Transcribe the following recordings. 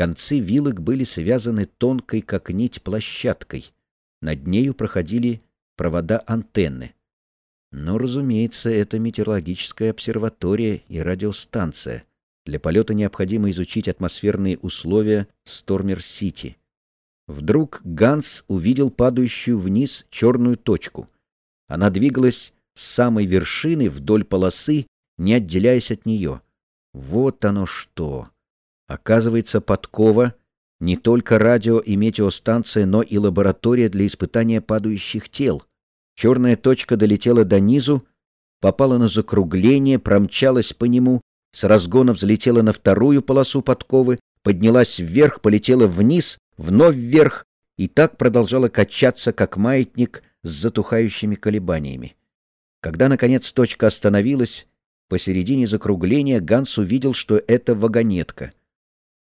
Концы вилок были связаны тонкой, как нить, площадкой. Над нею проходили провода антенны. Но, разумеется, это метеорологическая обсерватория и радиостанция. Для полета необходимо изучить атмосферные условия Стормер-Сити. Вдруг Ганс увидел падающую вниз черную точку. Она двигалась с самой вершины вдоль полосы, не отделяясь от нее. Вот оно что! Оказывается, подкова — не только радио и метеостанция, но и лаборатория для испытания падающих тел. Черная точка долетела до низу, попала на закругление, промчалась по нему, с разгона взлетела на вторую полосу подковы, поднялась вверх, полетела вниз, вновь вверх, и так продолжала качаться, как маятник с затухающими колебаниями. Когда, наконец, точка остановилась, посередине закругления Ганс увидел, что это вагонетка.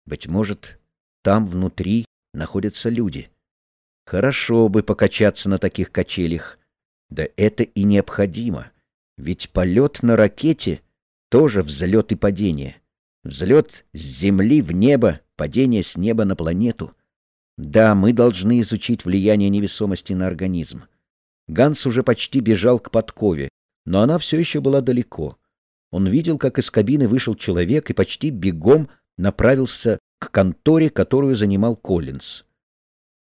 Быть может, там внутри находятся люди. Хорошо бы покачаться на таких качелях. Да это и необходимо. Ведь полет на ракете — тоже взлет и падение. Взлет с Земли в небо, падение с неба на планету. Да, мы должны изучить влияние невесомости на организм. Ганс уже почти бежал к подкове, но она все еще была далеко. Он видел, как из кабины вышел человек и почти бегом направился к конторе, которую занимал Коллинз.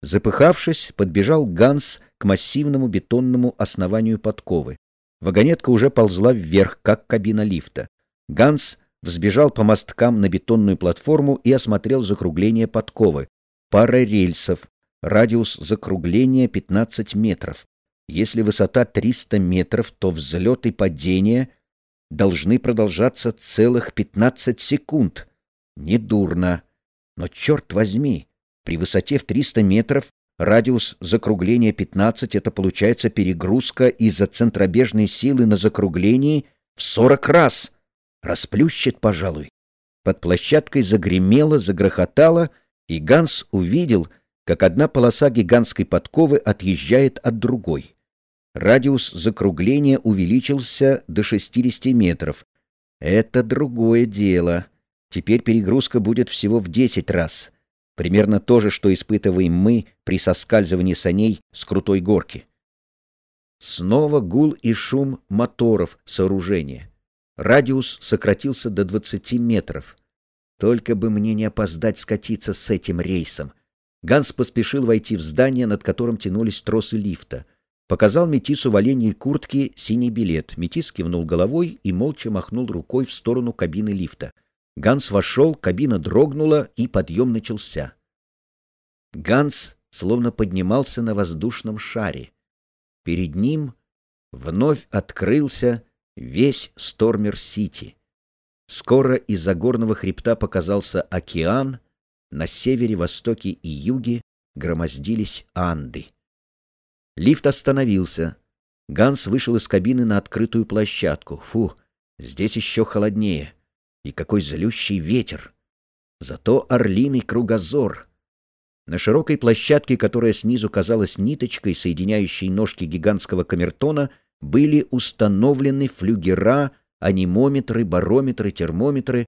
Запыхавшись, подбежал Ганс к массивному бетонному основанию подковы. Вагонетка уже ползла вверх, как кабина лифта. Ганс взбежал по мосткам на бетонную платформу и осмотрел закругление подковы. Пара рельсов, радиус закругления 15 метров. Если высота 300 метров, то взлет и падение должны продолжаться целых 15 секунд. Недурно. Но черт возьми, при высоте в 300 метров радиус закругления 15 — это получается перегрузка из-за центробежной силы на закруглении в 40 раз. Расплющит, пожалуй. Под площадкой загремело, загрохотало, и Ганс увидел, как одна полоса гигантской подковы отъезжает от другой. Радиус закругления увеличился до 60 метров. Это другое дело. Теперь перегрузка будет всего в 10 раз. Примерно то же, что испытываем мы при соскальзывании саней с крутой горки. Снова гул и шум моторов сооружения. Радиус сократился до 20 метров. Только бы мне не опоздать скатиться с этим рейсом. Ганс поспешил войти в здание, над которым тянулись тросы лифта. Показал Метису в оленьей куртке синий билет. Метис кивнул головой и молча махнул рукой в сторону кабины лифта. Ганс вошел, кабина дрогнула, и подъем начался. Ганс словно поднимался на воздушном шаре. Перед ним вновь открылся весь Стормер-Сити. Скоро из-за горного хребта показался океан, на севере, востоке и юге громоздились Анды. Лифт остановился. Ганс вышел из кабины на открытую площадку. Фу, здесь еще холоднее. И какой злющий ветер! Зато орлиный кругозор! На широкой площадке, которая снизу казалась ниточкой, соединяющей ножки гигантского камертона, были установлены флюгера, анимометры, барометры, термометры.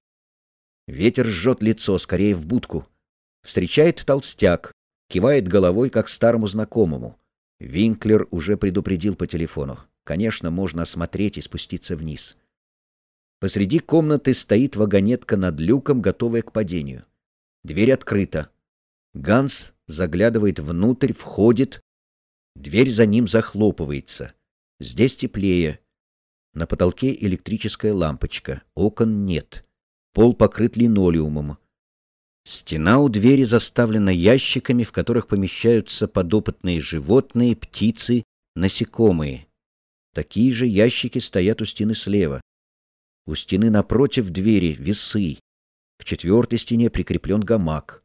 Ветер жжет лицо, скорее в будку. Встречает толстяк, кивает головой, как старому знакомому. Винклер уже предупредил по телефону. Конечно, можно осмотреть и спуститься вниз. Посреди комнаты стоит вагонетка над люком, готовая к падению. Дверь открыта. Ганс заглядывает внутрь, входит. Дверь за ним захлопывается. Здесь теплее. На потолке электрическая лампочка. Окон нет. Пол покрыт линолеумом. Стена у двери заставлена ящиками, в которых помещаются подопытные животные, птицы, насекомые. Такие же ящики стоят у стены слева. У стены напротив двери весы. К четвертой стене прикреплен гамак.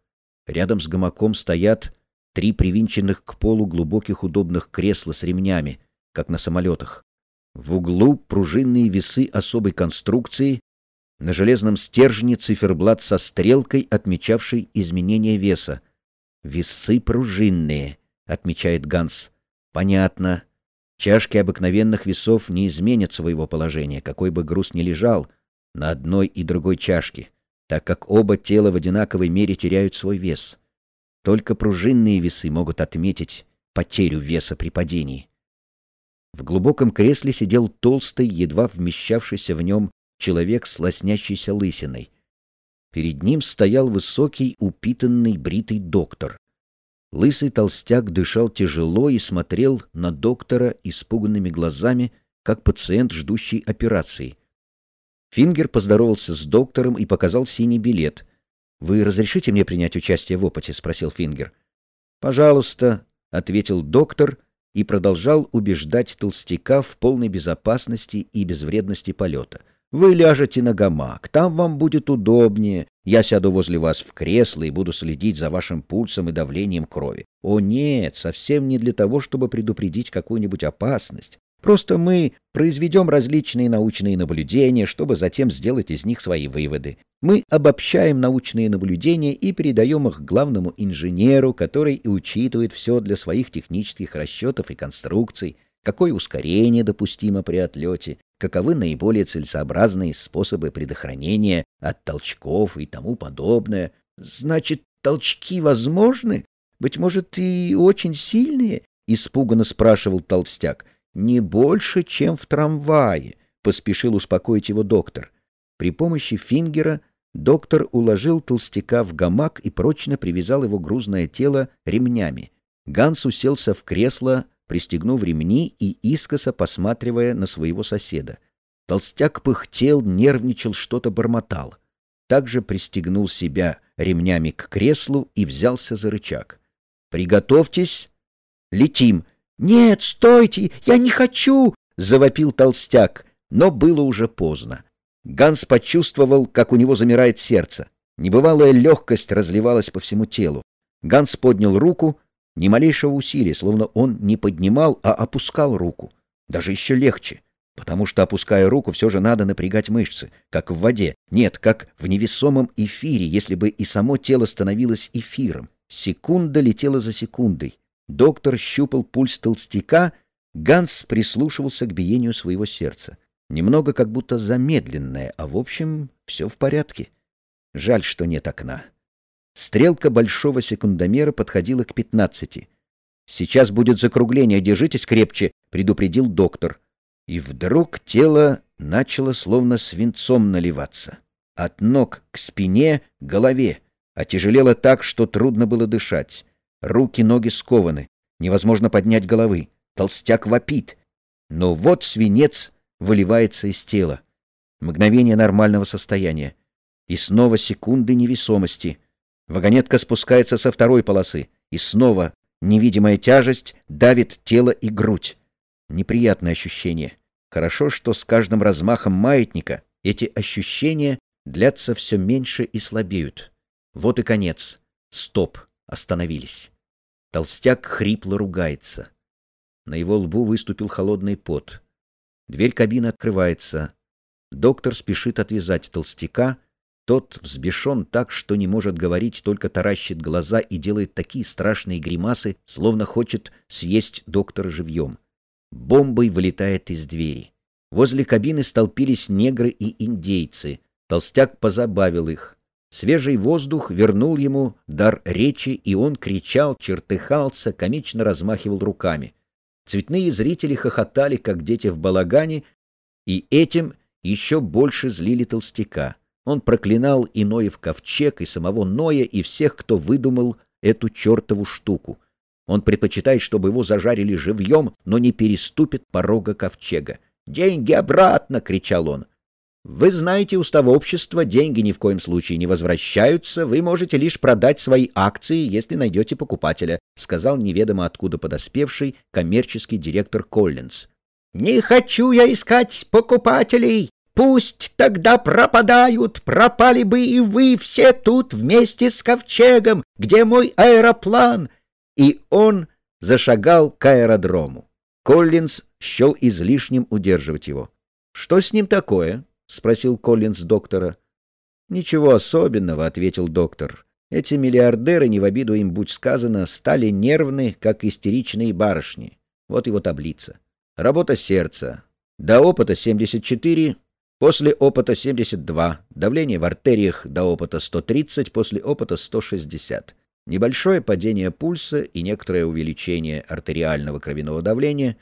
Рядом с гамаком стоят три привинченных к полу глубоких удобных кресла с ремнями, как на самолетах. В углу пружинные весы особой конструкции, на железном стержне циферблат со стрелкой, отмечавшей изменение веса. «Весы пружинные», — отмечает Ганс. «Понятно. Чашки обыкновенных весов не изменят своего положения, какой бы груз ни лежал на одной и другой чашке. так как оба тела в одинаковой мере теряют свой вес. Только пружинные весы могут отметить потерю веса при падении. В глубоком кресле сидел толстый, едва вмещавшийся в нем человек с лоснящейся лысиной. Перед ним стоял высокий, упитанный, бритый доктор. Лысый толстяк дышал тяжело и смотрел на доктора испуганными глазами, как пациент, ждущий операции. Фингер поздоровался с доктором и показал синий билет. «Вы разрешите мне принять участие в опыте?» — спросил Фингер. «Пожалуйста», — ответил доктор и продолжал убеждать толстяка в полной безопасности и безвредности полета. «Вы ляжете на гамак, там вам будет удобнее. Я сяду возле вас в кресло и буду следить за вашим пульсом и давлением крови. О нет, совсем не для того, чтобы предупредить какую-нибудь опасность. Просто мы произведем различные научные наблюдения, чтобы затем сделать из них свои выводы. Мы обобщаем научные наблюдения и передаем их главному инженеру, который и учитывает все для своих технических расчетов и конструкций, какое ускорение допустимо при отлете, каковы наиболее целесообразные способы предохранения от толчков и тому подобное. Значит, толчки возможны? Быть может, и очень сильные? — испуганно спрашивал толстяк. Не больше, чем в трамвае, — поспешил успокоить его доктор. При помощи фингера доктор уложил толстяка в гамак и прочно привязал его грузное тело ремнями. Ганс уселся в кресло, пристегнув ремни и искоса посматривая на своего соседа. Толстяк пыхтел, нервничал, что-то бормотал. Также пристегнул себя ремнями к креслу и взялся за рычаг. «Приготовьтесь! Летим!» «Нет, стойте! Я не хочу!» — завопил толстяк, но было уже поздно. Ганс почувствовал, как у него замирает сердце. Небывалая легкость разливалась по всему телу. Ганс поднял руку, ни малейшего усилия, словно он не поднимал, а опускал руку. Даже еще легче, потому что, опуская руку, все же надо напрягать мышцы, как в воде. Нет, как в невесомом эфире, если бы и само тело становилось эфиром. Секунда летела за секундой. Доктор щупал пульс толстяка, Ганс прислушивался к биению своего сердца. Немного как будто замедленное, а в общем все в порядке. Жаль, что нет окна. Стрелка большого секундомера подходила к пятнадцати. «Сейчас будет закругление, держитесь крепче», — предупредил доктор. И вдруг тело начало словно свинцом наливаться. От ног к спине, голове. Отяжелело так, что трудно было дышать. Руки-ноги скованы, невозможно поднять головы. Толстяк вопит. Но вот свинец выливается из тела. Мгновение нормального состояния. И снова секунды невесомости. Вагонетка спускается со второй полосы. И снова невидимая тяжесть давит тело и грудь. Неприятное ощущение. Хорошо, что с каждым размахом маятника эти ощущения длятся все меньше и слабеют. Вот и конец. Стоп. Остановились. Толстяк хрипло ругается. На его лбу выступил холодный пот. Дверь кабины открывается. Доктор спешит отвязать толстяка. Тот взбешен так, что не может говорить, только таращит глаза и делает такие страшные гримасы, словно хочет съесть доктора живьем. Бомбой вылетает из двери. Возле кабины столпились негры и индейцы. Толстяк позабавил их. Свежий воздух вернул ему дар речи, и он кричал, чертыхался, комично размахивал руками. Цветные зрители хохотали, как дети в балагане, и этим еще больше злили толстяка. Он проклинал и Ноев ковчег, и самого Ноя, и всех, кто выдумал эту чертову штуку. Он предпочитает, чтобы его зажарили живьем, но не переступит порога ковчега. «Деньги обратно!» — кричал он. Вы знаете устав общества, деньги ни в коем случае не возвращаются, вы можете лишь продать свои акции, если найдете покупателя, сказал неведомо откуда подоспевший коммерческий директор Коллинз. Не хочу я искать покупателей. Пусть тогда пропадают, пропали бы и вы все тут вместе с ковчегом, где мой аэроплан. И он зашагал к аэродрому. Коллинз счел излишним удерживать его. Что с ним такое? — спросил Коллинз доктора. «Ничего особенного», — ответил доктор. «Эти миллиардеры, не в обиду им будь сказано, стали нервны, как истеричные барышни. Вот его таблица. Работа сердца. До опыта 74, После опыта 72, давление в артериях до опыта 130, после опыта 160. Небольшое падение пульса и некоторое увеличение артериального кровяного давления